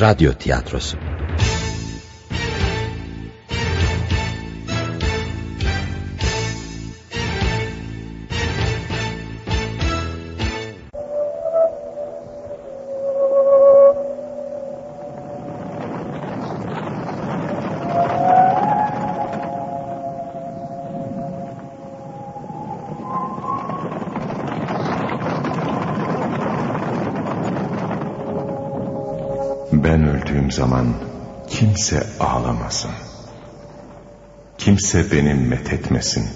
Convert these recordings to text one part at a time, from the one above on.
Radyo Tiyatrosu kimse ağlamasın. Kimse beni methetmesin.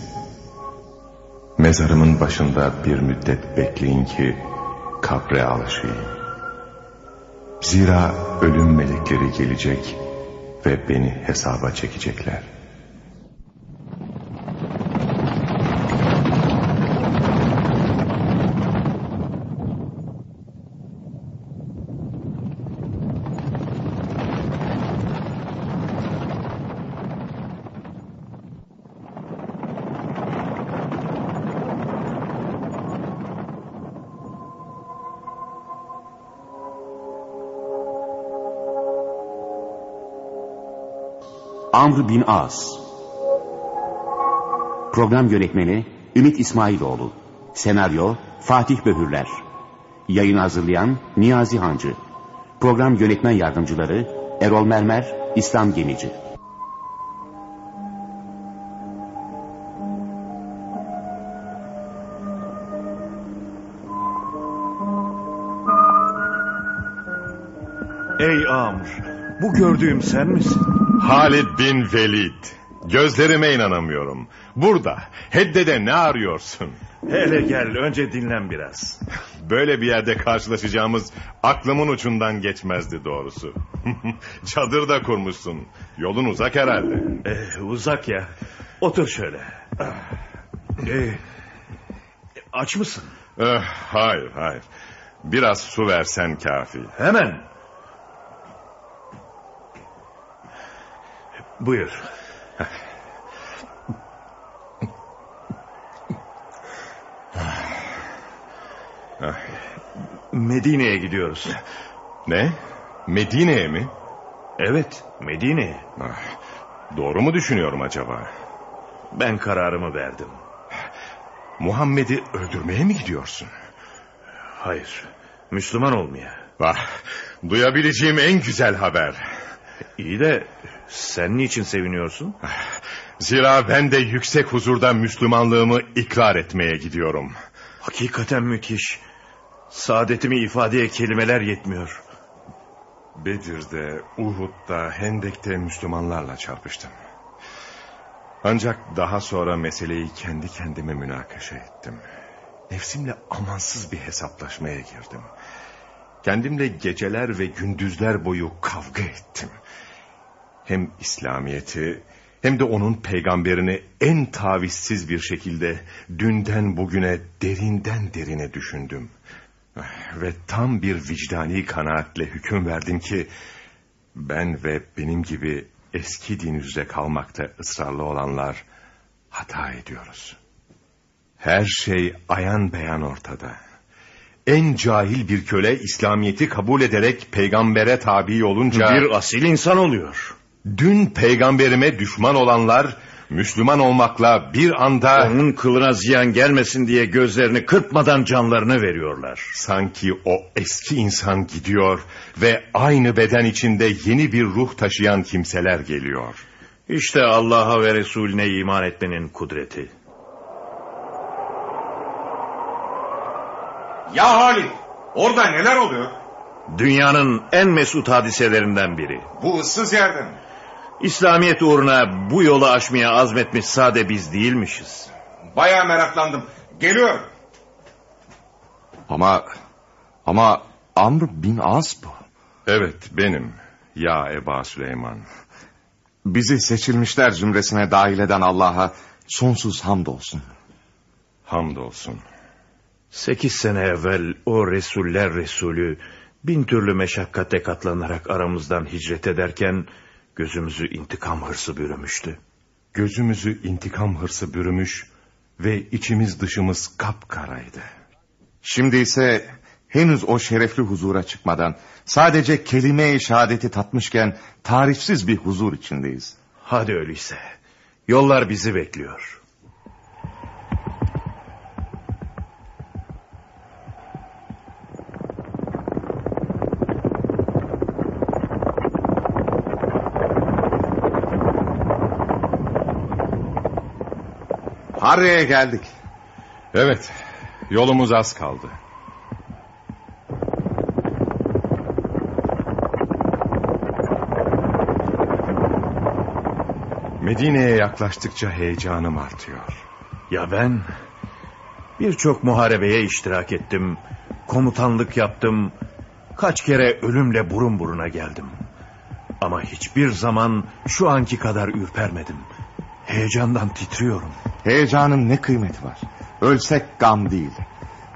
Mezarımın başında bir müddet bekleyin ki kabre alışayım. Zira ölüm melekleri gelecek ve beni hesaba çekecekler. Amr bin As. Program yönetmeni Ümit İsmailoğlu. Senaryo Fatih Böhürler. Yayın hazırlayan Niyazi Hancı. Program yönetmen yardımcıları Erol Mermer İslam Gemici. Ey Amr, bu gördüğüm sen misin? Halid bin Velid. Gözlerime inanamıyorum. Burada, Hedde'de ne arıyorsun? Hele gel, önce dinlen biraz. Böyle bir yerde karşılaşacağımız aklımın ucundan geçmezdi doğrusu. Çadır da kurmuşsun. Yolun uzak herhalde. Ee, uzak ya. Otur şöyle. Ee, aç mısın? Eh, hayır, hayır. Biraz su versen kafi. Hemen. Buyur. Medine'ye gidiyoruz. Ne? Medine'ye mi? Evet, Medine'ye. Ah, doğru mu düşünüyorum acaba? Ben kararımı verdim. Muhammed'i öldürmeye mi gidiyorsun? Hayır, Müslüman olmaya. Vah, duyabileceğim en güzel haber. İyi de sen niçin seviniyorsun? Zira ben de yüksek huzurda Müslümanlığımı ikrar etmeye gidiyorum. Hakikaten müthiş. Saadetimi ifadeye kelimeler yetmiyor. Bedir'de, Uhud'da, Hendek'te Müslümanlarla çarpıştım. Ancak daha sonra meseleyi kendi kendime münakaşa ettim. Nefsimle amansız bir hesaplaşmaya girdim. Kendimle geceler ve gündüzler boyu kavga ettim. Hem İslamiyet'i hem de onun peygamberini en tavizsiz bir şekilde dünden bugüne derinden derine düşündüm. Ve tam bir vicdani kanaatle hüküm verdim ki ben ve benim gibi eski din üzere kalmakta ısrarlı olanlar hata ediyoruz. Her şey ayan beyan ortada. En cahil bir köle İslamiyet'i kabul ederek peygambere tabi olunca... Bir asil insan oluyor. Dün peygamberime düşman olanlar Müslüman olmakla bir anda... Onun kılına ziyan gelmesin diye gözlerini kırpmadan canlarını veriyorlar. Sanki o eski insan gidiyor ve aynı beden içinde yeni bir ruh taşıyan kimseler geliyor. İşte Allah'a ve Resulüne iman etmenin kudreti. Ya Halit, orada neler oluyor? Dünyanın en mesut hadiselerinden biri. Bu ıssız yerde mi? İslamiyet uğruna bu yolu aşmaya azmetmiş sade biz değilmişiz. Baya meraklandım. Geliyor. Ama ama Amr bin As bu. Evet benim. Ya Eba Süleyman. Bizi seçilmişler zümresine dahil eden Allah'a sonsuz hamdolsun. Hamdolsun. Sekiz sene evvel o Resuller Resulü bin türlü meşakkate katlanarak aramızdan hicret ederken gözümüzü intikam hırsı bürümüştü. Gözümüzü intikam hırsı bürümüş ve içimiz dışımız kapkaraydı. Şimdi ise Henüz o şerefli huzura çıkmadan sadece kelime-i şehadeti tatmışken tarifsiz bir huzur içindeyiz. Hadi öyleyse. Yollar bizi bekliyor. Harre'ye geldik. Evet, yolumuz az kaldı. Medine'ye yaklaştıkça heyecanım artıyor. Ya ben? Birçok muharebeye iştirak ettim. Komutanlık yaptım. Kaç kere ölümle burun buruna geldim. Ama hiçbir zaman şu anki kadar ürpermedim. Heyecandan titriyorum. Heyecanın ne kıymeti var? Ölsek gam değil.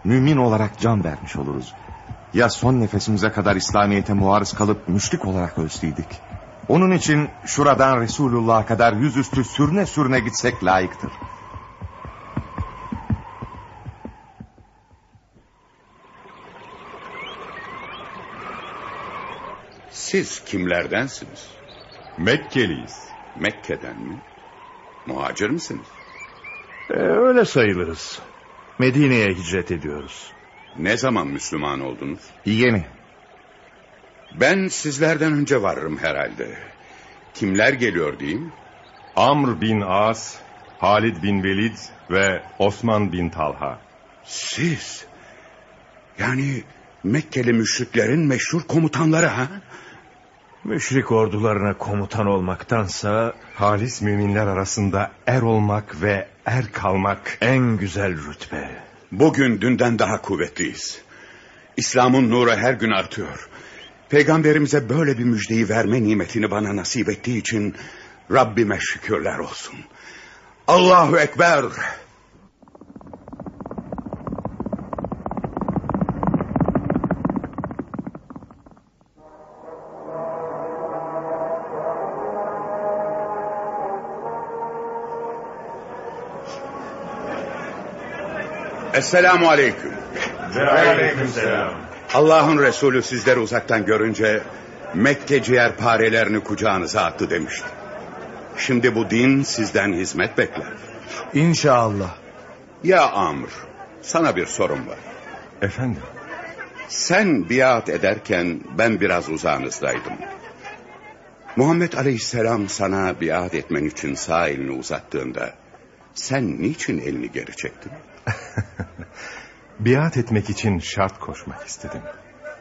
Mümin olarak can vermiş oluruz. Ya son nefesimize kadar İslamiyet'e muarız kalıp müşrik olarak ölseydik? Onun için şuradan Resulullah'a kadar yüzüstü sürüne sürüne gitsek layıktır. Siz kimlerdensiniz? Mekkeliyiz. Mekke'den mi? Muhacir misiniz? Ee, öyle sayılırız. Medine'ye hicret ediyoruz. Ne zaman Müslüman oldunuz? Yeni. Ben sizlerden önce varırım herhalde. Kimler geliyor diyeyim? Amr bin As, Halid bin Velid ve Osman bin Talha. Siz. Yani Mekkeli müşriklerin meşhur komutanları ha? Müşrik ordularına komutan olmaktansa Halis müminler arasında er olmak ve er kalmak en güzel rütbe. Bugün dünden daha kuvvetliyiz. İslam'ın nuru her gün artıyor. Peygamberimize böyle bir müjdeyi verme nimetini bana nasip ettiği için Rabbime şükürler olsun. Allahu Ekber. Esselamu Aleyküm. Aleykümselam. Allah'ın Resulü sizleri uzaktan görünce Mekke ciğerparelerini kucağınıza attı demişti. Şimdi bu din sizden hizmet bekler. İnşallah. Ya Amr, sana bir sorum var. Efendim, Sen biat ederken ben biraz uzağınızdaydım. Muhammed Aleyhisselam sana biat etmen için sağ elini uzattığında sen niçin elini geri çektin? biat etmek için şart koşmak istedim.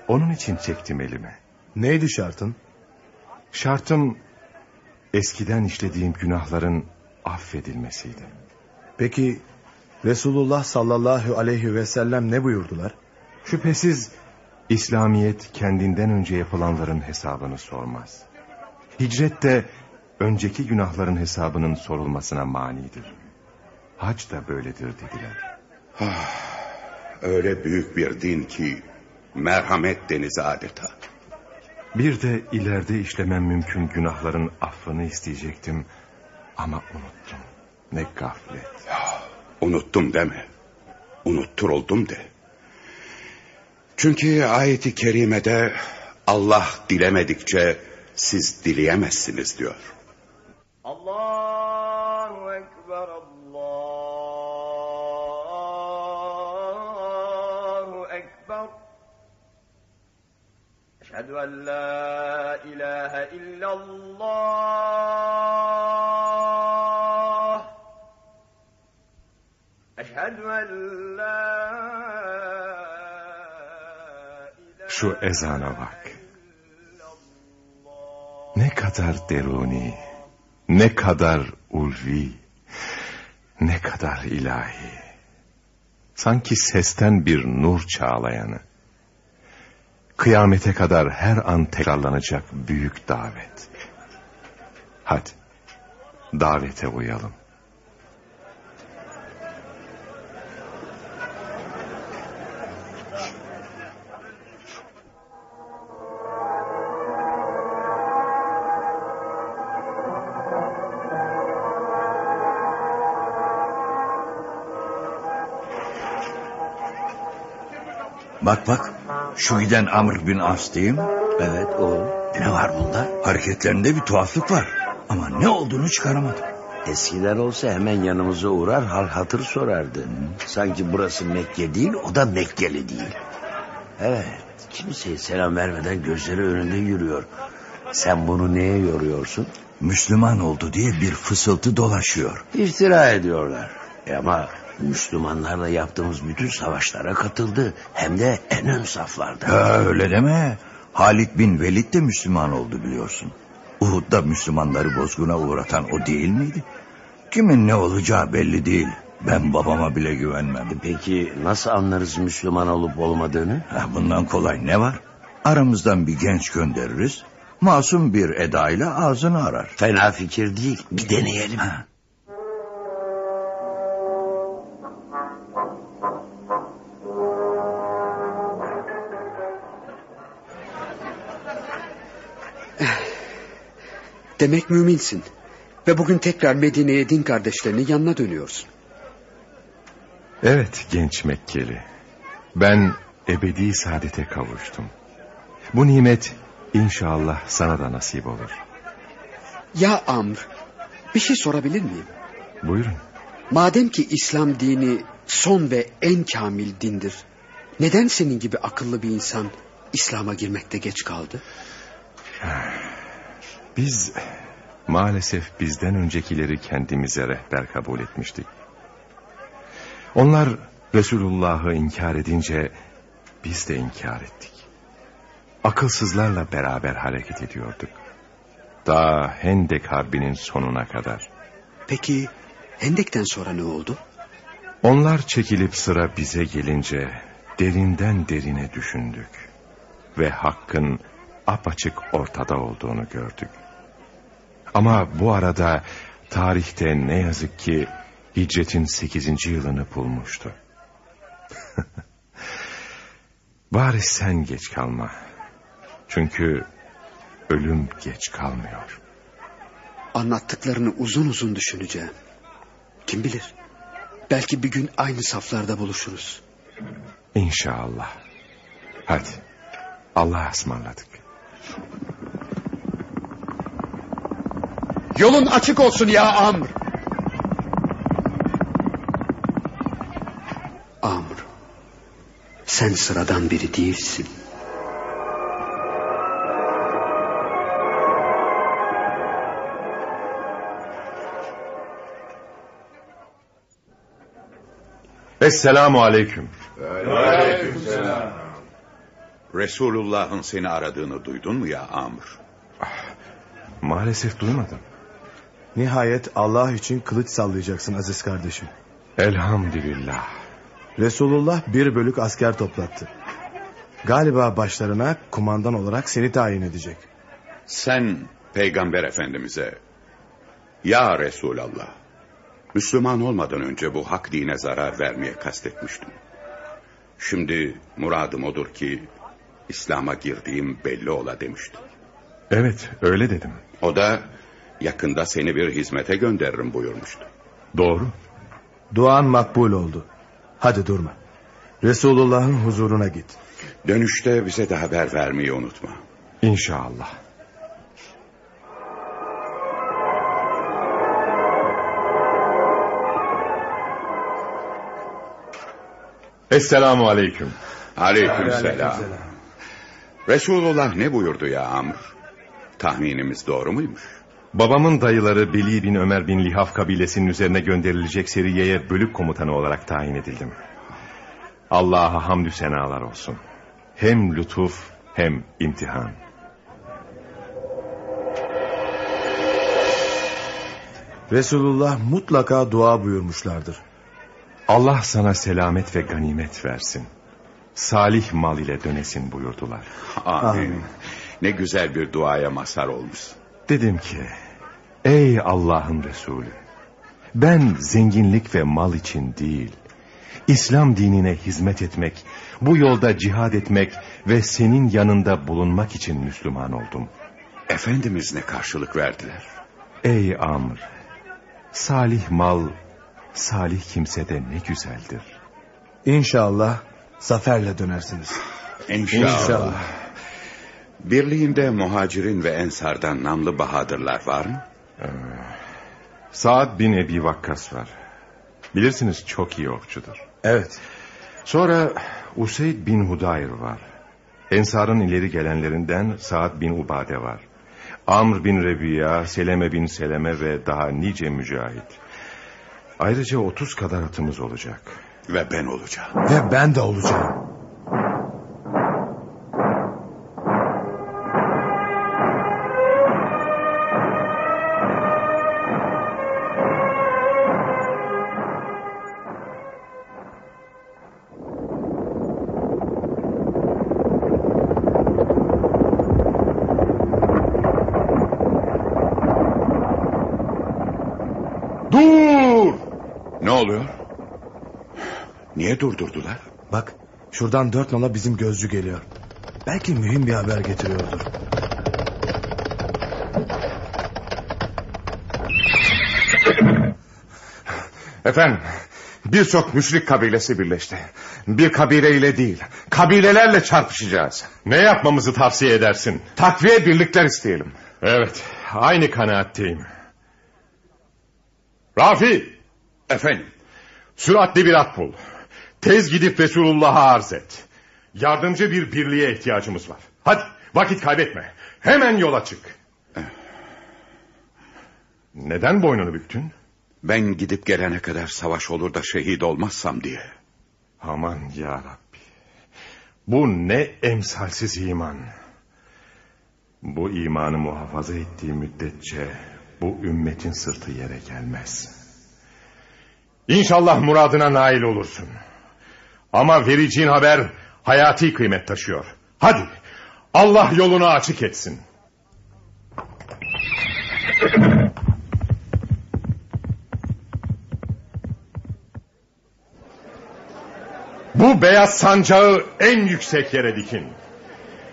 Onun için çektim elimi. Neydi şartın? Şartım eskiden işlediğim günahların affedilmesiydi. Peki Resulullah sallallahu aleyhi ve sellem ne buyurdular? Şüphesiz İslamiyet kendinden önce yapılanların hesabını sormaz. Hicret de önceki günahların hesabının sorulmasına manidir. Hac da böyledir dediler. Öyle büyük bir din ki merhamet denizi adeta. Bir de ileride işlemem mümkün günahların affını isteyecektim. Ama unuttum. Ne gaflet. Unuttum deme. Unutturuldum de. Çünkü ayeti kerimede Allah dilemedikçe siz dileyemezsiniz diyor. Allahu Eşhedü en la ilahe illallah. Eşhedü en la ilahe Şu ezana bak. Ne kadar deruni, ne kadar ulvi, ne kadar ilahi. Sanki sesten bir nur çağlayanı. Kıyamete kadar her an tekrarlanacak büyük davet. Hadi, davete uyalım. Bak bak Şu giden Amr bin As değil mi? Evet o. Ne var bunda? Hareketlerinde bir tuhaflık var. Ama ne olduğunu çıkaramadım. Eskiden olsa hemen yanımıza uğrar hal hatır sorardı. Sanki burası Mekke değil o da Mekkeli değil. Evet kimseye selam vermeden gözleri önünde yürüyor. Sen bunu neye yoruyorsun? Müslüman oldu diye bir fısıltı dolaşıyor. İftira ediyorlar. E ama Müslümanlarla yaptığımız bütün savaşlara katıldı. Hem de en ön saflarda. Ha, öyle deme. Halid bin Velid de Müslüman oldu biliyorsun. Uhud'da Müslümanları bozguna uğratan o değil miydi? Kimin ne olacağı belli değil. Ben babama bile güvenmem. E Peki nasıl anlarız Müslüman olup olmadığını? Ha, bundan kolay ne var? Aramızdan bir genç göndeririz. Masum bir edayla ağzını arar. Fena fikir değil. Bir deneyelim. Ha. Demek müminsin. Ve bugün tekrar Medine'ye din kardeşlerinin yanına dönüyorsun. Evet genç Mekkeli. Ben ebedi saadete kavuştum. Bu nimet inşallah sana da nasip olur. Ya Amr, bir şey sorabilir miyim? Buyurun. Madem ki İslam dini son ve en kamil dindir. Neden senin gibi akıllı bir insan İslam'a girmekte geç kaldı? Biz maalesef bizden öncekileri kendimize rehber kabul etmiştik. Onlar Resulullah'ı inkar edince biz de inkar ettik. Akılsızlarla beraber hareket ediyorduk. Ta Hendek Harbi'nin sonuna kadar. Peki Hendek'ten sonra ne oldu? Onlar çekilip sıra bize gelince derinden derine düşündük. Ve hakkın apaçık ortada olduğunu gördük. Ama bu arada tarihte ne yazık ki hicretin 8. yılını bulmuştu. Bari sen geç kalma. Çünkü ölüm geç kalmıyor. Anlattıklarını uzun uzun düşüneceğim. Kim bilir? Belki bir gün aynı saflarda buluşuruz. İnşallah. Hadi. Allah'a ısmarladık. Yolun açık olsun ya Amr. Amr. Sen sıradan biri değilsin. Esselamu aleyküm. Resulullah'ın seni aradığını duydun mu ya Amr? Maalesef duymadım. Nihayet Allah için kılıç sallayacaksın aziz kardeşim. Elhamdülillah. Resulullah bir bölük asker toplattı. Galiba başlarına kumandan olarak seni tayin edecek. Sen peygamber efendimize ya Resulallah Müslüman olmadan önce bu hak dine zarar vermeye kastetmiştim. Şimdi muradım odur ki İslam'a girdiğim belli ola demiştim. Evet öyle dedim. O da yakında seni bir hizmete gönderirim buyurmuştu. Doğru. Duan makbul oldu. Hadi durma. Resulullah'ın huzuruna git. Dönüşte bize de haber vermeyi unutma. İnşallah. Esselamu aleyküm. Aleyküm selam. Resulullah ne buyurdu ya Amr? Tahminimiz doğru muymuş? Babamın dayıları Beli bin Ömer bin Lihaf kabilesinin üzerine gönderilecek seriyeye bölük komutanı olarak tayin edildim. Allah'a hamdü senalar olsun. Hem lütuf hem imtihan. Resulullah mutlaka dua buyurmuşlardır. Allah sana selamet ve ganimet versin. Salih mal ile dönesin buyurdular. Amin. Amin. Ne güzel bir duaya mazhar olmuş. Dedim ki, ey Allah'ın Resulü, ben zenginlik ve mal için değil, İslam dinine hizmet etmek, bu yolda cihad etmek ve senin yanında bulunmak için Müslüman oldum. Efendimiz ne karşılık verdiler? Ey Amr, salih mal, salih kimse de ne güzeldir. İnşallah zaferle dönersiniz. İnşallah. İnşallah. Birliğinde muhacirin ve ensardan namlı bahadırlar var mı? Saad bin Ebi Vakkas var. Bilirsiniz çok iyi okçudur. Evet. Sonra Useyd bin Hudayr var. Ensar'ın ileri gelenlerinden Saad bin Ubade var. Amr bin Rebiya, Seleme bin Seleme ve daha nice mücahit. Ayrıca 30 kadar atımız olacak. Ve ben olacağım. Ve ben de olacağım. Oluyor? Niye durdurdular? Bak şuradan dört nala bizim gözcü geliyor. Belki mühim bir haber getiriyordur. Efendim birçok müşrik kabilesi birleşti. Bir kabileyle değil kabilelerle çarpışacağız. Ne yapmamızı tavsiye edersin? Takviye birlikler isteyelim. Evet, aynı kanaatteyim. Rafi, Efendim? süratli bir at bul. Tez gidip Resulullah'a arz et. Yardımcı bir birliğe ihtiyacımız var. Hadi, vakit kaybetme. Hemen yola çık. Neden boynunu büktün? Ben gidip gelene kadar savaş olur da şehit olmazsam diye. Aman ya Rabbi. Bu ne emsalsiz iman. Bu imanı muhafaza ettiği müddetçe bu ümmetin sırtı yere gelmez. İnşallah muradına nail olursun. Ama vereceğin haber hayati kıymet taşıyor. Hadi Allah yolunu açık etsin. Bu beyaz sancağı en yüksek yere dikin.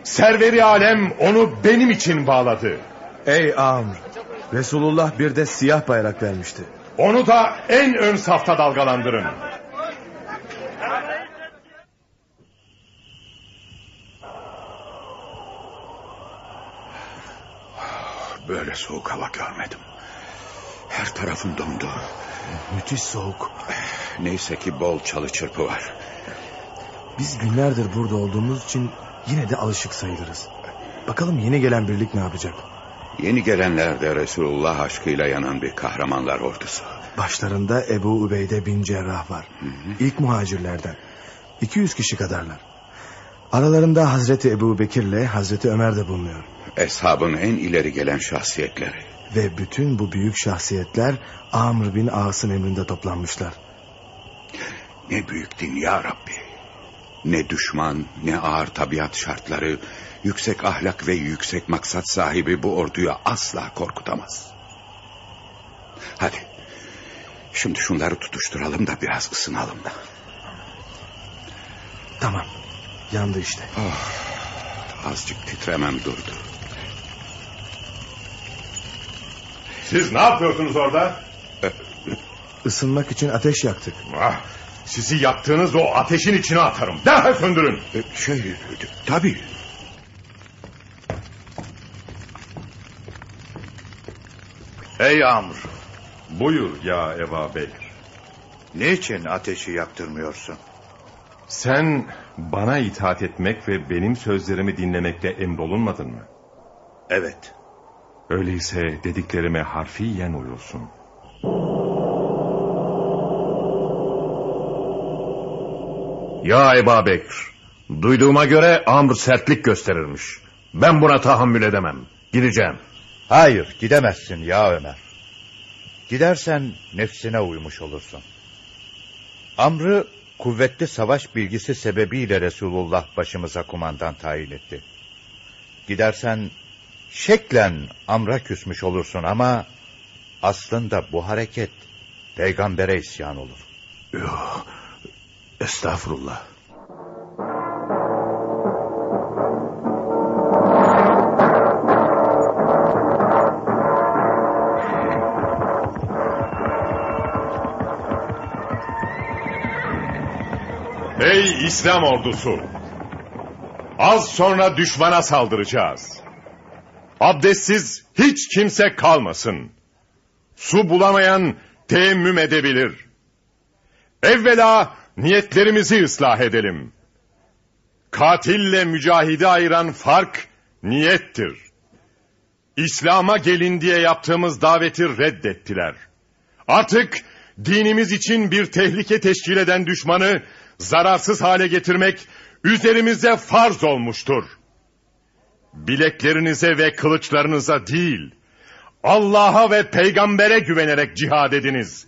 Serveri alem onu benim için bağladı. Ey Amr. Resulullah bir de siyah bayrak vermişti. Onu da en ön safta dalgalandırın. Böyle soğuk hava görmedim. Her tarafım dondu. Müthiş soğuk. Neyse ki bol çalı çırpı var. Biz günlerdir burada olduğumuz için yine de alışık sayılırız. Bakalım yeni gelen birlik ne yapacak? Yeni gelenler de Resulullah aşkıyla yanan bir kahramanlar ordusu. Başlarında Ebu Ubeyde bin Cerrah var. İlk muhacirlerden. 200 kişi kadarlar. Aralarında Hazreti Ebu Bekir'le Hazreti Ömer de bulunuyor. Eshabın en ileri gelen şahsiyetleri. Ve bütün bu büyük şahsiyetler Amr bin As'ın emrinde toplanmışlar. Ne büyük din ya Rabbi. Ne düşman, ne ağır tabiat şartları, yüksek ahlak ve yüksek maksat sahibi bu orduyu asla korkutamaz. Hadi, şimdi şunları tutuşturalım da biraz ısınalım da. Tamam, yandı işte. Azıcık titremem durdu. Siz ne yapıyorsunuz orada? Isınmak için ateş yaktık. Ah, sizi yaktığınız o ateşin içine atarım. Derhal söndürün. Şey, tabii. Ey Amr, Buyur ya Eba Bekir. niçin ateşi yaktırmıyorsun? Sen bana itaat etmek ve benim sözlerimi dinlemekle emrolunmadın mı? Evet, Öyleyse dediklerime harfiyen uyulsun. Ya Eba Bekir. Duyduğuma göre Amr sertlik gösterirmiş. Ben buna tahammül edemem. Gideceğim. Hayır gidemezsin ya Ömer. Gidersen nefsine uymuş olursun. Amr'ı kuvvetli savaş bilgisi sebebiyle Resulullah başımıza kumandan tayin etti. Gidersen şeklen Amr'a küsmüş olursun ama aslında bu hareket peygambere isyan olur. Yok. Estağfurullah. Ey İslam ordusu! Az sonra düşmana saldıracağız. Abdestsiz hiç kimse kalmasın. Su bulamayan teyemmüm edebilir. Evvela niyetlerimizi ıslah edelim. Katille mücahidi ayıran fark niyettir. İslam'a gelin diye yaptığımız daveti reddettiler. Artık dinimiz için bir tehlike teşkil eden düşmanı zararsız hale getirmek üzerimize farz olmuştur. Bileklerinize ve kılıçlarınıza değil, Allah'a ve peygambere güvenerek cihad ediniz.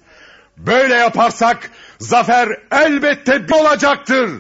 Böyle yaparsak zafer elbette olacaktır.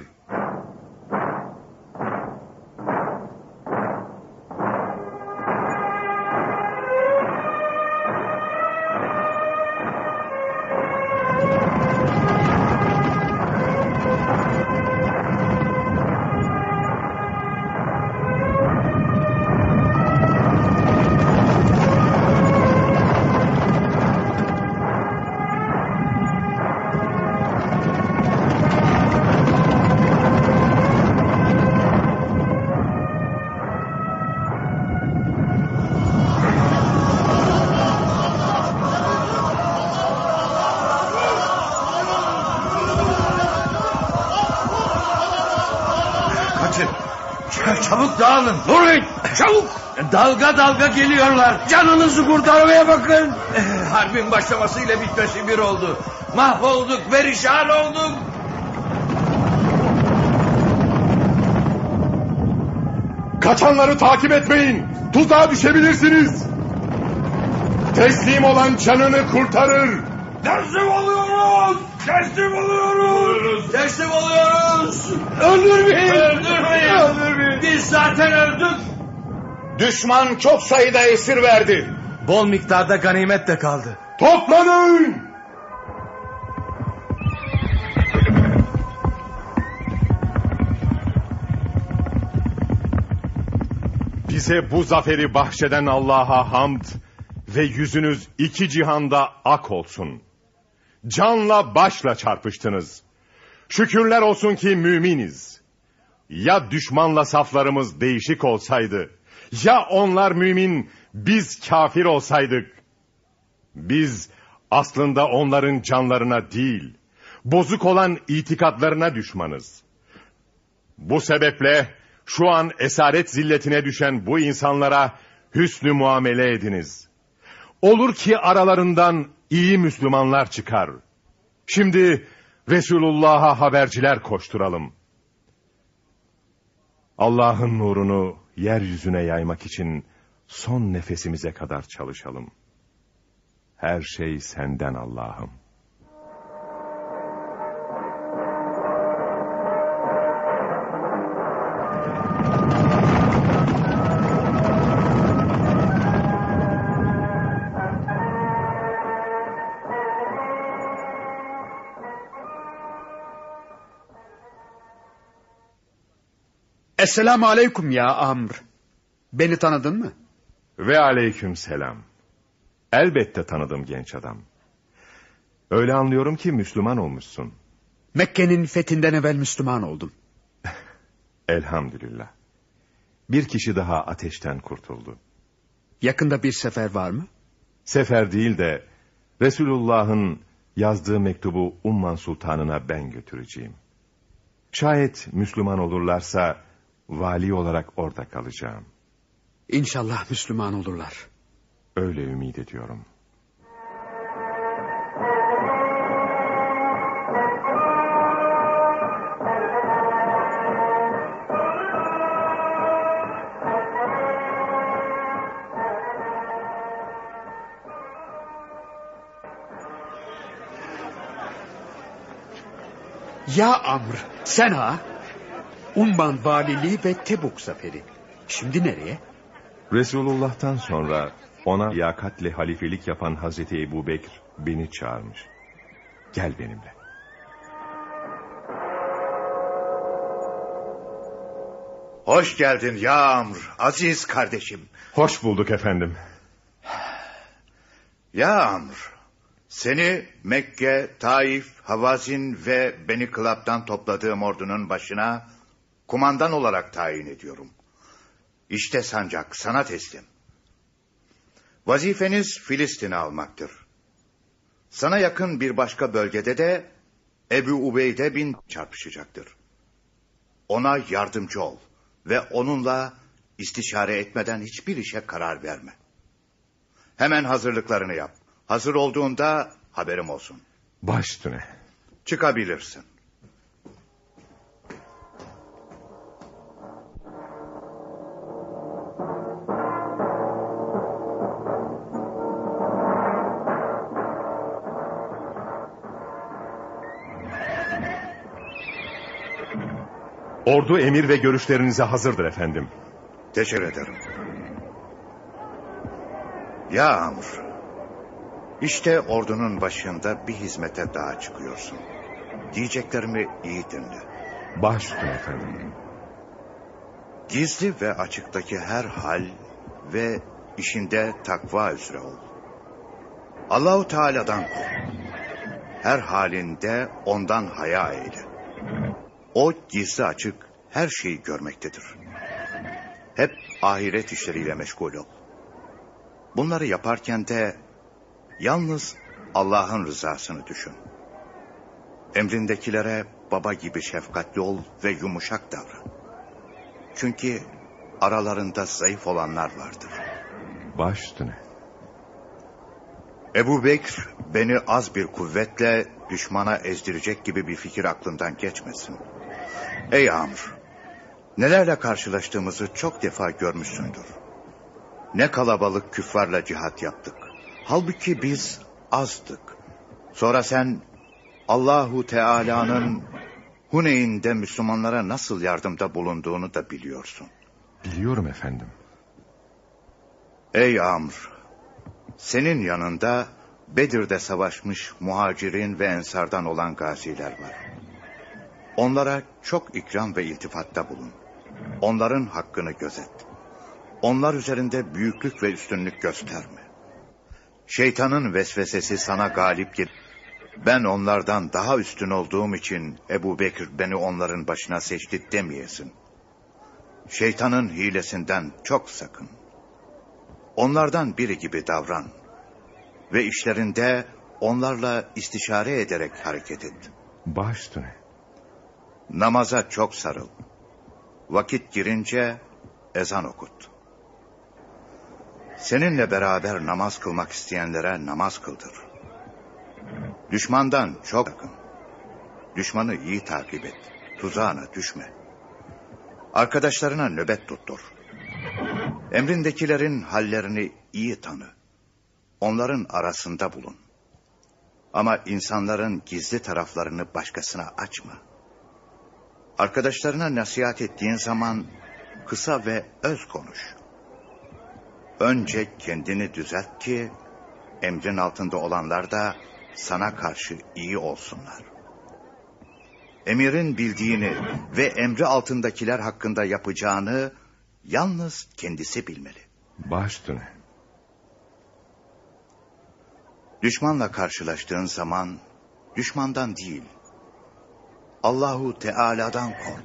Dalga dalga geliyorlar. Canınızı kurtarmaya bakın. Harbin başlamasıyla bitmesi bir oldu. Mahvolduk, perişan olduk. Kaçanları takip etmeyin. Tuzağa düşebilirsiniz. Teslim olan canını kurtarır. Teslim oluyoruz. Teslim oluyoruz. Teslim oluyoruz. Öldürmeyin. Öldürmeyin. Öldürmeyin. Biz zaten öldük. Düşman çok sayıda esir verdi. Bol miktarda ganimet de kaldı. Toplanın. Bize bu zaferi bahşeden Allah'a hamd ve yüzünüz iki cihanda ak olsun. Canla başla çarpıştınız. Şükürler olsun ki müminiz. Ya düşmanla saflarımız değişik olsaydı, ya onlar mümin, biz kafir olsaydık. Biz aslında onların canlarına değil, bozuk olan itikatlarına düşmanız. Bu sebeple şu an esaret zilletine düşen bu insanlara hüsnü muamele ediniz. Olur ki aralarından iyi Müslümanlar çıkar. Şimdi Resulullah'a haberciler koşturalım. Allah'ın nurunu yeryüzüne yaymak için son nefesimize kadar çalışalım. Her şey senden Allah'ım. Esselamu aleyküm ya Amr. Beni tanıdın mı? Ve aleyküm selam. Elbette tanıdım genç adam. Öyle anlıyorum ki Müslüman olmuşsun. Mekke'nin fethinden evvel Müslüman oldum. Elhamdülillah. Bir kişi daha ateşten kurtuldu. Yakında bir sefer var mı? Sefer değil de Resulullah'ın yazdığı mektubu Umman Sultanı'na ben götüreceğim. Şayet Müslüman olurlarsa vali olarak orada kalacağım. İnşallah Müslüman olurlar. Öyle ümit ediyorum. Ya Amr, sen ha? Umman valiliği ve Tebuk zaferi. Şimdi nereye? Resulullah'tan sonra ona liyakatle halifelik yapan Hazreti Ebu Bekir beni çağırmış. Gel benimle. Hoş geldin ya Amr, aziz kardeşim. Hoş bulduk efendim. Ya Amr, seni Mekke, Taif, Havazin ve Beni Kılap'tan topladığım ordunun başına kumandan olarak tayin ediyorum. İşte sancak sana teslim. Vazifeniz Filistin'i almaktır. Sana yakın bir başka bölgede de Ebu Ubeyde bin çarpışacaktır. Ona yardımcı ol ve onunla istişare etmeden hiçbir işe karar verme. Hemen hazırlıklarını yap. Hazır olduğunda haberim olsun. Baş üstüne. Çıkabilirsin. Ordu emir ve görüşlerinize hazırdır efendim. Teşekkür ederim. Ya Amr. İşte ordunun başında bir hizmete daha çıkıyorsun. Diyeceklerimi iyi dinle. Baş üstüne efendim. Gizli ve açıktaki her hal ve işinde takva üzere ol. Allahu Teala'dan kork. Her halinde ondan haya eyle. O gizli açık her şeyi görmektedir. Hep ahiret işleriyle meşgul ol. Bunları yaparken de yalnız Allah'ın rızasını düşün. Emrindekilere baba gibi şefkatli ol ve yumuşak davran. Çünkü aralarında zayıf olanlar vardır. Baş üstüne. Ebu Bekr beni az bir kuvvetle düşmana ezdirecek gibi bir fikir aklından geçmesin. Ey Amr, nelerle karşılaştığımızı çok defa görmüşsündür. Ne kalabalık küffarla cihat yaptık. Halbuki biz azdık. Sonra sen Allahu Teala'nın Huneyn'de Müslümanlara nasıl yardımda bulunduğunu da biliyorsun. Biliyorum efendim. Ey Amr, senin yanında Bedir'de savaşmış muhacirin ve ensardan olan gaziler var. Onlara çok ikram ve iltifatta bulun. Onların hakkını gözet. Onlar üzerinde büyüklük ve üstünlük gösterme. Şeytanın vesvesesi sana galip gel. Ben onlardan daha üstün olduğum için Ebu Bekir beni onların başına seçti demeyesin. Şeytanın hilesinden çok sakın. Onlardan biri gibi davran. Ve işlerinde onlarla istişare ederek hareket et. Baş üstüne. Namaza çok sarıl. Vakit girince ezan okut. Seninle beraber namaz kılmak isteyenlere namaz kıldır. Düşmandan çok yakın. Düşmanı iyi takip et. Tuzağına düşme. Arkadaşlarına nöbet tuttur. Emrindekilerin hallerini iyi tanı. Onların arasında bulun. Ama insanların gizli taraflarını başkasına açma. Arkadaşlarına nasihat ettiğin zaman kısa ve öz konuş. Önce kendini düzelt ki emrin altında olanlar da sana karşı iyi olsunlar. Emirin bildiğini ve emri altındakiler hakkında yapacağını yalnız kendisi bilmeli. Baş üstüne. Düşmanla karşılaştığın zaman düşmandan değil, Allahu Teala'dan kork.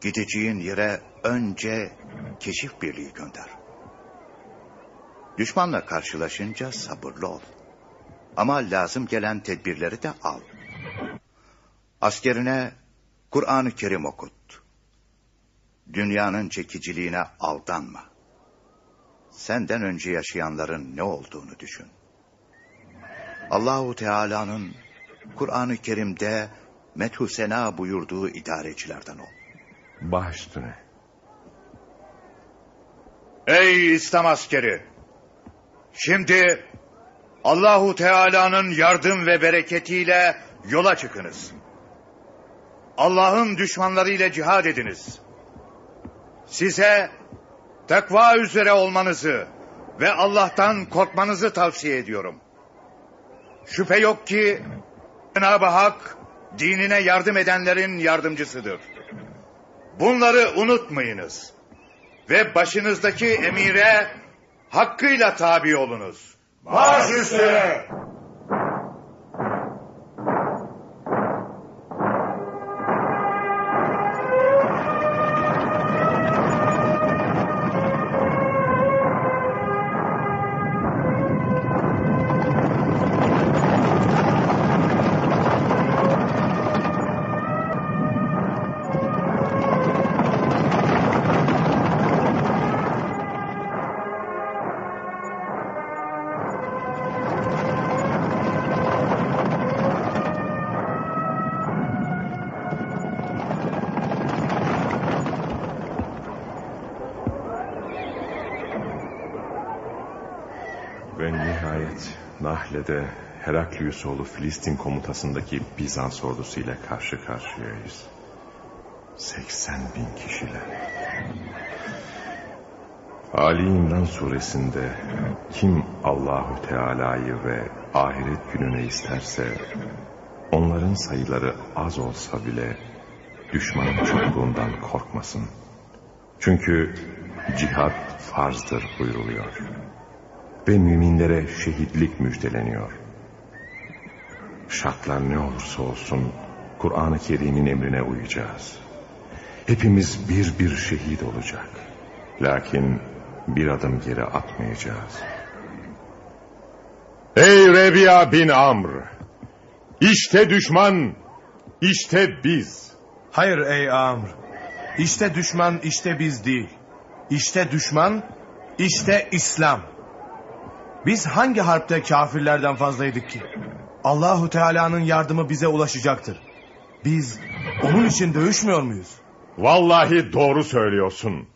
Gideceğin yere önce keşif birliği gönder. Düşmanla karşılaşınca sabırlı ol. Ama lazım gelen tedbirleri de al. Askerine Kur'an-ı Kerim okut. Dünyanın çekiciliğine aldanma. Senden önce yaşayanların ne olduğunu düşün. Allahu Teala'nın Kur'an-ı Kerim'de methu sena buyurduğu idarecilerden ol. Baş üstüne. Ey İslam askeri! Şimdi Allahu Teala'nın yardım ve bereketiyle yola çıkınız. Allah'ın düşmanlarıyla cihad ediniz. Size takva üzere olmanızı ve Allah'tan korkmanızı tavsiye ediyorum. Şüphe yok ki Cenab-ı Hak dinine yardım edenlerin yardımcısıdır. Bunları unutmayınız. Ve başınızdaki emire hakkıyla tabi olunuz. Baş üstüne. Nahle'de Heraklius oğlu Filistin komutasındaki Bizans ordusuyla karşı karşıyayız. 80 bin kişiler. Ali İmran suresinde kim Allahü Teala'yı ve ahiret gününe isterse onların sayıları az olsa bile düşmanın çokluğundan korkmasın. Çünkü cihat farzdır buyruluyor. Ve müminlere şehitlik müjdeleniyor. Şartlar ne olursa olsun Kur'an-ı Kerim'in emrine uyacağız. Hepimiz bir bir şehit olacak. Lakin bir adım geri atmayacağız. Ey Rebiya bin Amr! İşte düşman, işte biz. Hayır ey Amr. İşte düşman işte biz değil. İşte düşman işte İslam. Biz hangi harpte kafirlerden fazlaydık ki? Allahu Teala'nın yardımı bize ulaşacaktır. Biz onun için dövüşmüyor muyuz? Vallahi doğru söylüyorsun.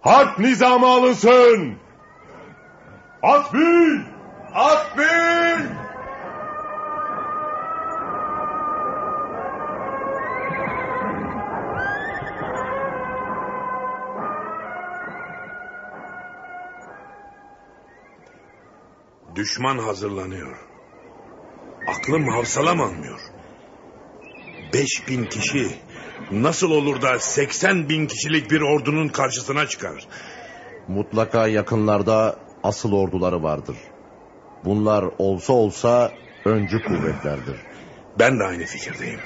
Harp nizamı alınsın. At bin! Düşman hazırlanıyor. Aklım havsalam almıyor. Beş bin kişi nasıl olur da seksen bin kişilik bir ordunun karşısına çıkar? Mutlaka yakınlarda asıl orduları vardır. Bunlar olsa olsa öncü kuvvetlerdir. Ben de aynı fikirdeyim.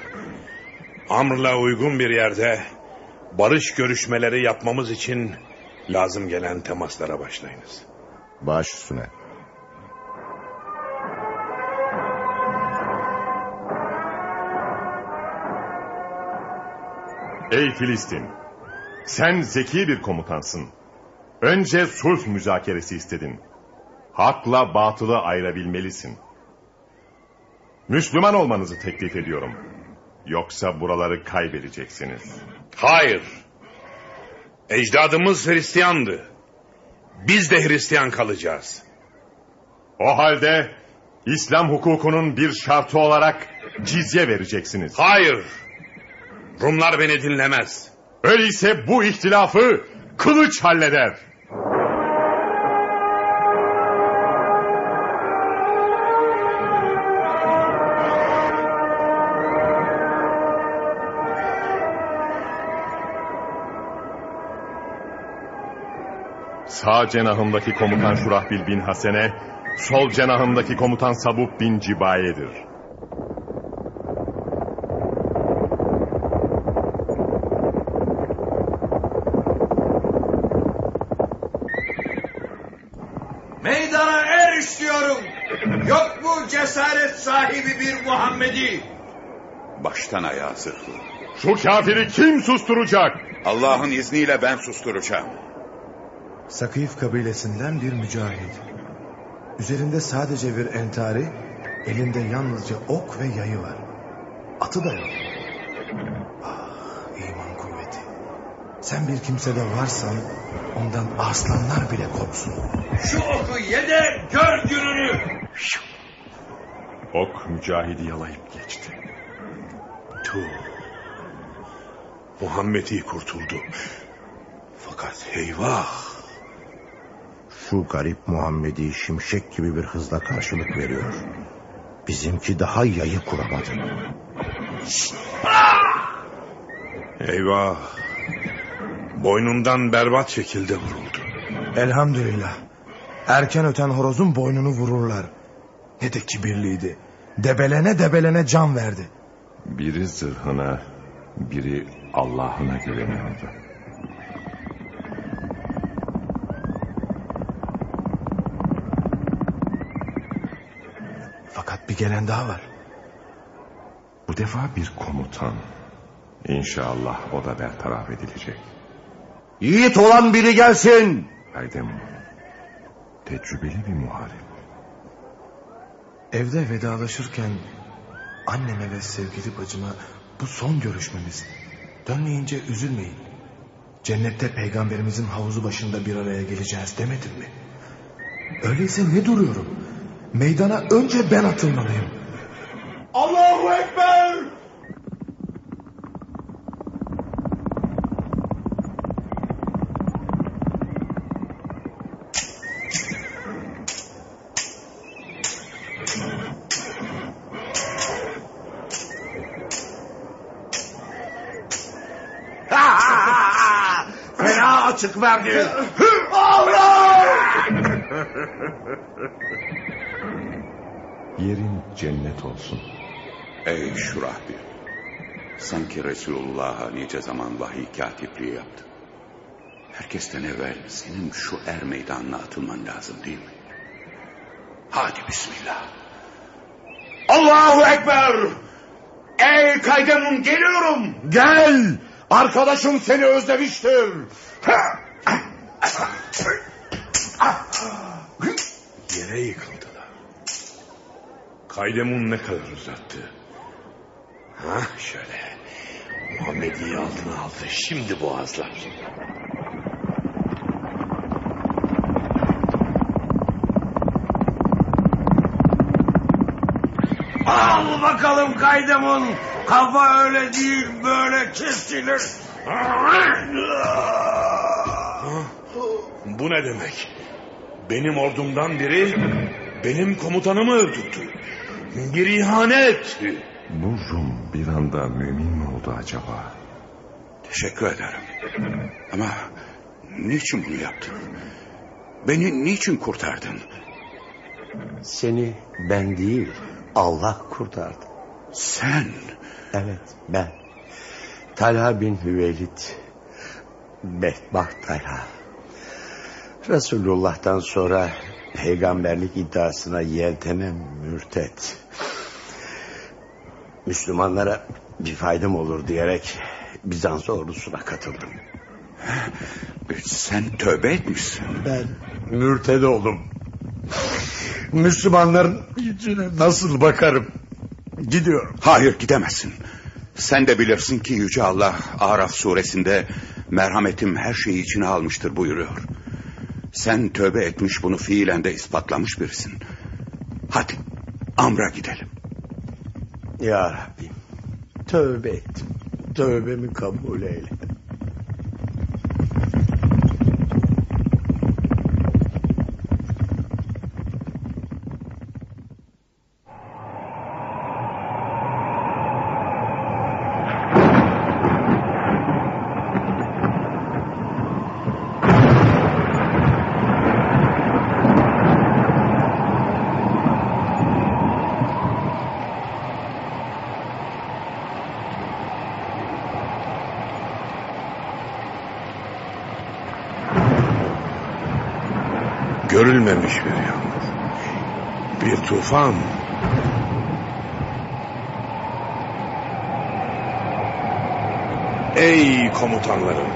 Amr'la uygun bir yerde barış görüşmeleri yapmamız için lazım gelen temaslara başlayınız. Baş üstüne. Ey Filistin! Sen zeki bir komutansın. Önce sulh müzakeresi istedin. Hakla batılı ayırabilmelisin. Müslüman olmanızı teklif ediyorum. Yoksa buraları kaybedeceksiniz. Hayır. Ecdadımız Hristiyandı. Biz de Hristiyan kalacağız. O halde İslam hukukunun bir şartı olarak cizye vereceksiniz. Hayır. Rumlar beni dinlemez. Öyleyse bu ihtilafı kılıç halleder. Sağ cenahımdaki komutan Şurahbil bin Hasene, sol cenahımdaki komutan Sabuk bin Cibaye'dir. Meydana er istiyorum. Yok mu cesaret sahibi bir Muhammedi? Baştan ayağa zırhlı. Şu kafiri kim susturacak? Allah'ın izniyle ben susturacağım. Sakif kabilesinden bir mücahit. Üzerinde sadece bir entari, elinde yalnızca ok ve yayı var. Atı da yok. Ah iman kuvveti. Sen bir kimsede varsan ondan aslanlar bile korksun. Şu oku ye de gör gününü. Ok mücahidi yalayıp geçti. Tuh. Muhammed'i kurtuldu. Fakat eyvah. Şu garip Muhammed'i şimşek gibi bir hızla karşılık veriyor. Bizimki daha yayı kuramadı. Eyvah. Boynundan berbat şekilde vuruldu. Elhamdülillah. Erken öten horozun boynunu vururlar. Ne de kibirliydi. Debelene debelene can verdi. Biri zırhına, biri Allah'ına güveniyordu. Fakat bir gelen daha var. Bu defa bir komutan. İnşallah o da bertaraf edilecek. Yiğit olan biri gelsin. Haydem, tecrübeli bir muharip. Evde vedalaşırken anneme ve sevgili bacıma bu son görüşmemiz. Dönmeyince üzülmeyin. Cennette peygamberimizin havuzu başında bir araya geleceğiz demedim mi? Öyleyse ne duruyorum? Meydana önce ben atılmalıyım. Allahu Ekber! Fena açık verdi. Yerin cennet olsun. Ey Şurahbil. Sanki Resulullah'a nice zaman vahiy katipliği yaptın. Herkesten evvel senin şu er meydanına atılman lazım değil mi? Hadi bismillah. Allahu Ekber! Ey Kaydemun geliyorum. Gel. Arkadaşım seni özlemiştir. Yere yıkıldılar. Kaydemun ne kadar uzattı. Ha şöyle. Muhammed'i altına aldı. Şimdi boğazlar. Al bakalım kaydemun. Kafa öyle değil böyle kesilir. Bu ne demek? Benim ordumdan biri benim komutanımı öldürdü. Bir ihanet. Bu Rum bir anda mümin mi oldu acaba? Teşekkür ederim. Ama niçin bunu yaptın? Beni niçin kurtardın? Seni ben değil Allah kurtardı. Sen? Evet ben. Talha bin Hüveylid. Bedbaht Talha. Resulullah'tan sonra peygamberlik iddiasına yeltenen mürtet. Müslümanlara bir faydam olur diyerek Bizans ordusuna katıldım. Sen tövbe etmişsin. Ben mürted oldum. Müslümanların yüzüne nasıl bakarım? Gidiyorum. Hayır gidemezsin. Sen de bilirsin ki Yüce Allah Araf suresinde merhametim her şeyi içine almıştır buyuruyor. Sen tövbe etmiş bunu fiilen de ispatlamış birisin. Hadi Amr'a gidelim. Ya Rabbim tövbe ettim. Tövbemi kabul eyle. Görülmemiş bir yağmur. Bir tufan. Ey komutanlarım.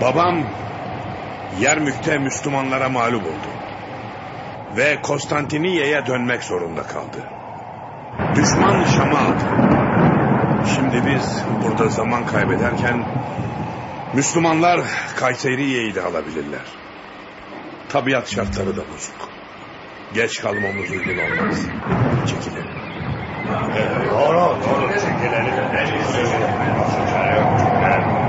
Babam Yermük'te Müslümanlara mağlup oldu. Ve Konstantiniye'ye dönmek zorunda kaldı. Düşman Şam'ı aldı. Şimdi biz burada zaman kaybederken Müslümanlar Kayseriye'yi de alabilirler. Tabiat şartları da bozuk. Geç kalmamız uygun olmaz. Çekilelim. Doğru, doğru. Çekilelim. Çekilelim.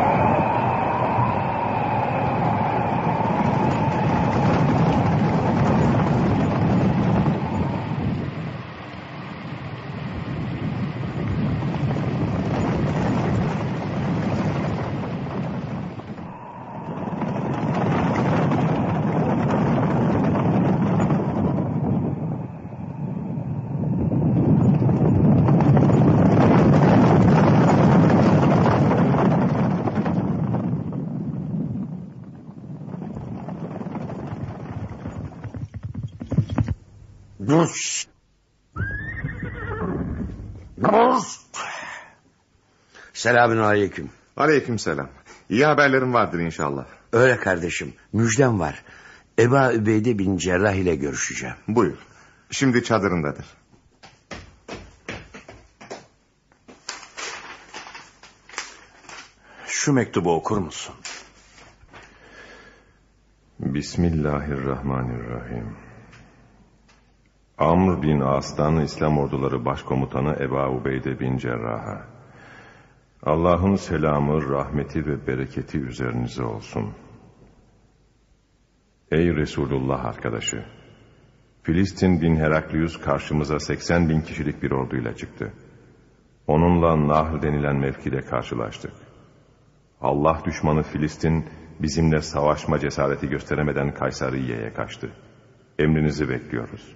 Selamün aleyküm. Aleyküm selam. İyi haberlerim vardır inşallah. Öyle kardeşim. Müjdem var. Eba Übeyde bin Cerrah ile görüşeceğim. Buyur. Şimdi çadırındadır. Şu mektubu okur musun? Bismillahirrahmanirrahim. Amr bin As'tan İslam orduları başkomutanı Eba Ubeyde bin Cerrah'a. Allah'ın selamı, rahmeti ve bereketi üzerinize olsun. Ey Resulullah arkadaşı! Filistin bin Heraklius karşımıza 80 bin kişilik bir orduyla çıktı. Onunla Nahl denilen mevkide karşılaştık. Allah düşmanı Filistin bizimle savaşma cesareti gösteremeden Kayseriye'ye kaçtı. Emrinizi bekliyoruz.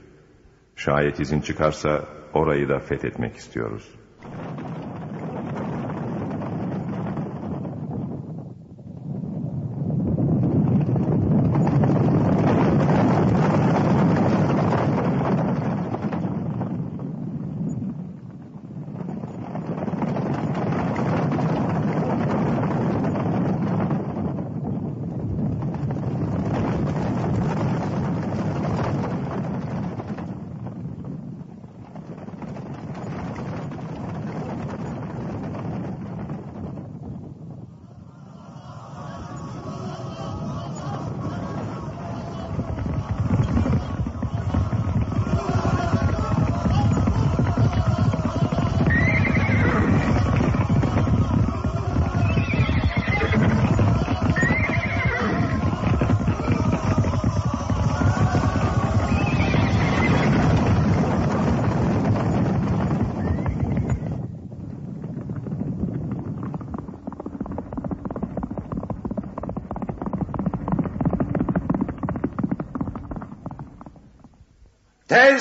Şayet izin çıkarsa orayı da fethetmek istiyoruz.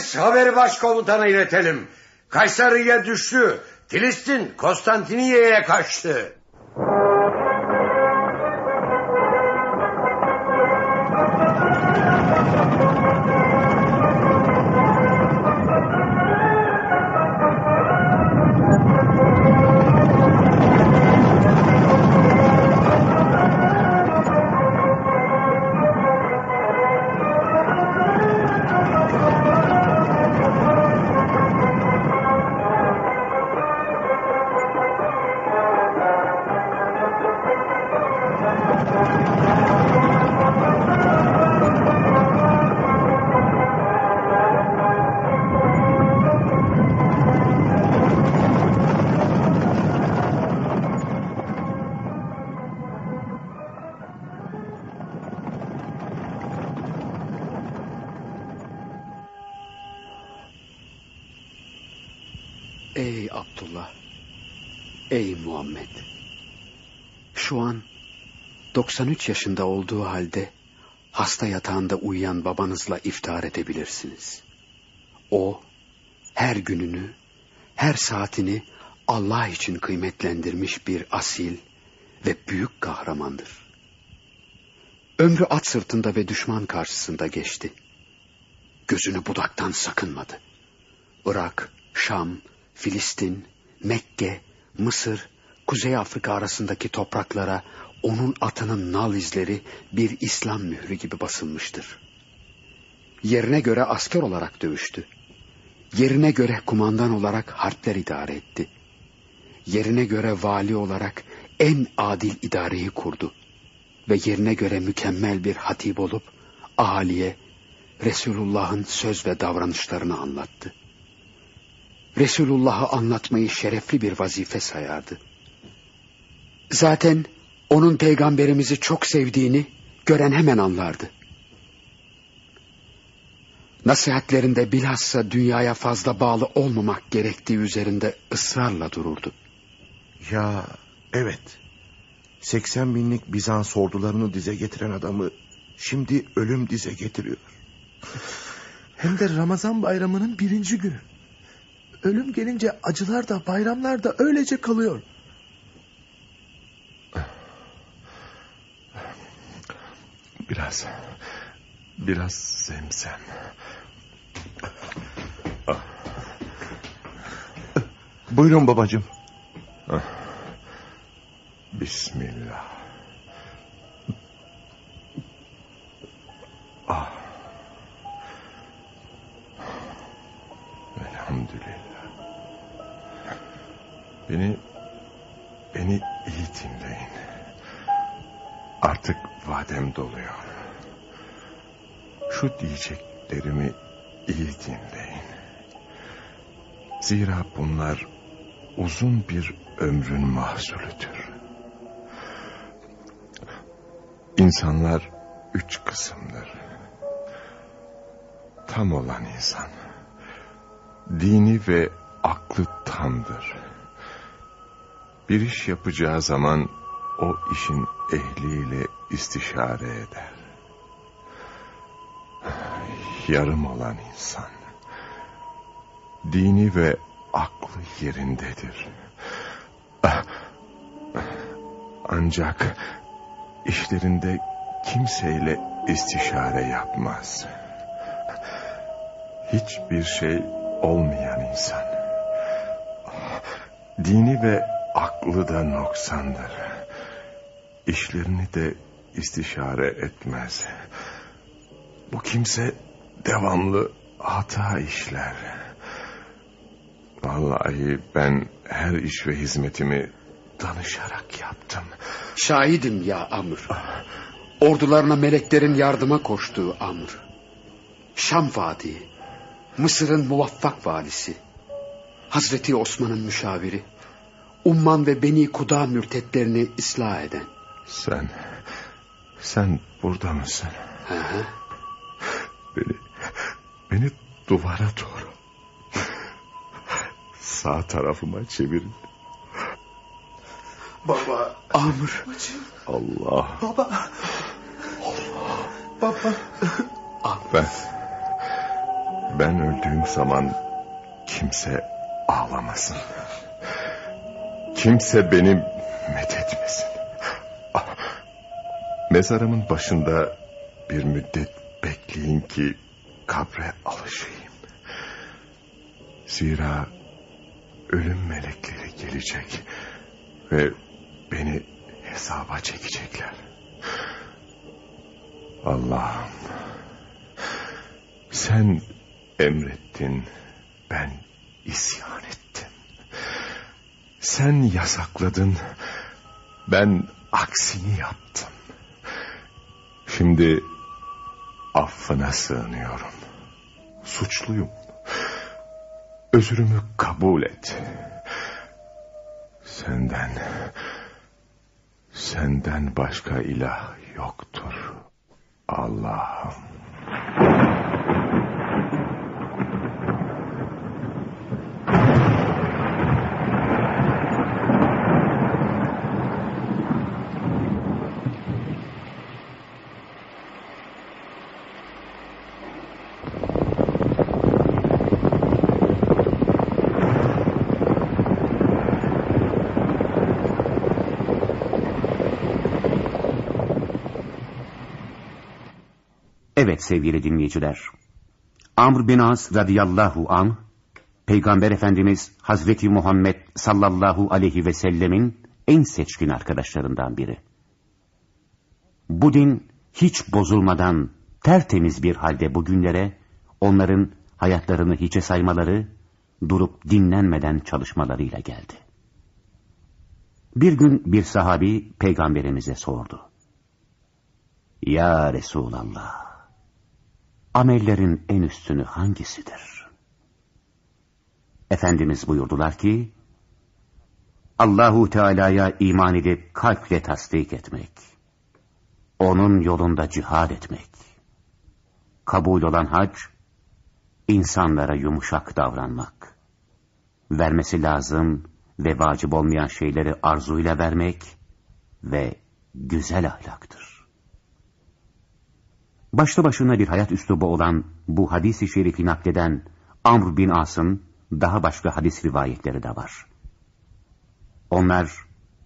Tez haberi başkomutana iletelim. Kayseriye düştü. Filistin Konstantiniye'ye kaçtı. 93 yaşında olduğu halde hasta yatağında uyuyan babanızla iftihar edebilirsiniz. O her gününü, her saatini Allah için kıymetlendirmiş bir asil ve büyük kahramandır. Ömrü at sırtında ve düşman karşısında geçti. Gözünü budaktan sakınmadı. Irak, Şam, Filistin, Mekke, Mısır, Kuzey Afrika arasındaki topraklara onun atının nal izleri bir İslam mührü gibi basılmıştır. Yerine göre asker olarak dövüştü. Yerine göre kumandan olarak harpler idare etti. Yerine göre vali olarak en adil idareyi kurdu. Ve yerine göre mükemmel bir hatip olup ahaliye Resulullah'ın söz ve davranışlarını anlattı. Resulullah'ı anlatmayı şerefli bir vazife sayardı. Zaten onun peygamberimizi çok sevdiğini gören hemen anlardı. Nasihatlerinde bilhassa dünyaya fazla bağlı olmamak gerektiği üzerinde ısrarla dururdu. Ya evet. 80 binlik Bizans ordularını dize getiren adamı şimdi ölüm dize getiriyor. Hem de Ramazan bayramının birinci günü. Ölüm gelince acılar da bayramlar da öylece kalıyor. Biraz, biraz zemzem. Buyurun babacığım. Bismillah. Ah. Elhamdülillah. Beni, beni iyi dinleyin. Artık vadem doluyor. Şu diyeceklerimi iyi dinleyin. Zira bunlar uzun bir ömrün mahsulüdür. İnsanlar üç kısımdır. Tam olan insan. Dini ve aklı tamdır. Bir iş yapacağı zaman o işin ehliyle istişare eder. Yarım olan insan. Dini ve aklı yerindedir. Ancak işlerinde kimseyle istişare yapmaz. Hiçbir şey olmayan insan. Dini ve aklı da noksandır. İşlerini de istişare etmez. Bu kimse devamlı hata işler. Vallahi ben her iş ve hizmetimi danışarak yaptım. Şahidim ya Amr. Ordularına meleklerin yardıma koştuğu Amr. Şam Vadi, Mısır'ın muvaffak valisi, Hazreti Osman'ın müşaviri, Umman ve Beni Kuda mürtetlerini ıslah eden. Sen, sen burada mısın? Hı hı. Beni, beni duvara doğru. Sağ tarafıma çevirin. Baba. Amr. Allah. Baba. Baba. Ben, ben öldüğüm zaman kimse ağlamasın. Kimse beni methetmesin. Mezarımın başında bir müddet bekleyin ki kabre alışayım. Zira ölüm melekleri gelecek ve beni hesaba çekecekler. Allah'ım sen emrettin ben isyan ettim. Sen yasakladın ben aksini yaptım. Şimdi affına sığınıyorum. Suçluyum. Özrümü kabul et. Senden senden başka ilah yoktur. Allah'ım. Evet sevgili dinleyiciler. Amr bin As radıyallahu an Peygamber Efendimiz Hazreti Muhammed sallallahu aleyhi ve sellemin en seçkin arkadaşlarından biri. Bu din hiç bozulmadan tertemiz bir halde bugünlere onların hayatlarını hiçe saymaları, durup dinlenmeden çalışmalarıyla geldi. Bir gün bir sahabi peygamberimize sordu. Ya Resulallah, amellerin en üstünü hangisidir? Efendimiz buyurdular ki, Allahu Teala'ya iman edip kalple tasdik etmek, onun yolunda cihad etmek, kabul olan hac, insanlara yumuşak davranmak, vermesi lazım ve vacip olmayan şeyleri arzuyla vermek ve güzel ahlaktır. Başlı başına bir hayat üslubu olan bu hadis-i şerifi nakleden Amr bin As'ın daha başka hadis rivayetleri de var. Onlar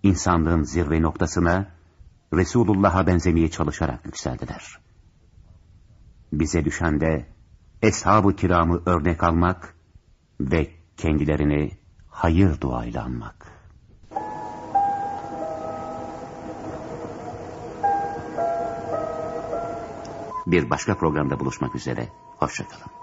insanlığın zirve noktasına Resulullah'a benzemeye çalışarak yükseldiler. Bize düşen de Eshab-ı kiramı örnek almak ve kendilerini hayır duayla anmak. Bir başka programda buluşmak üzere. Hoşçakalın.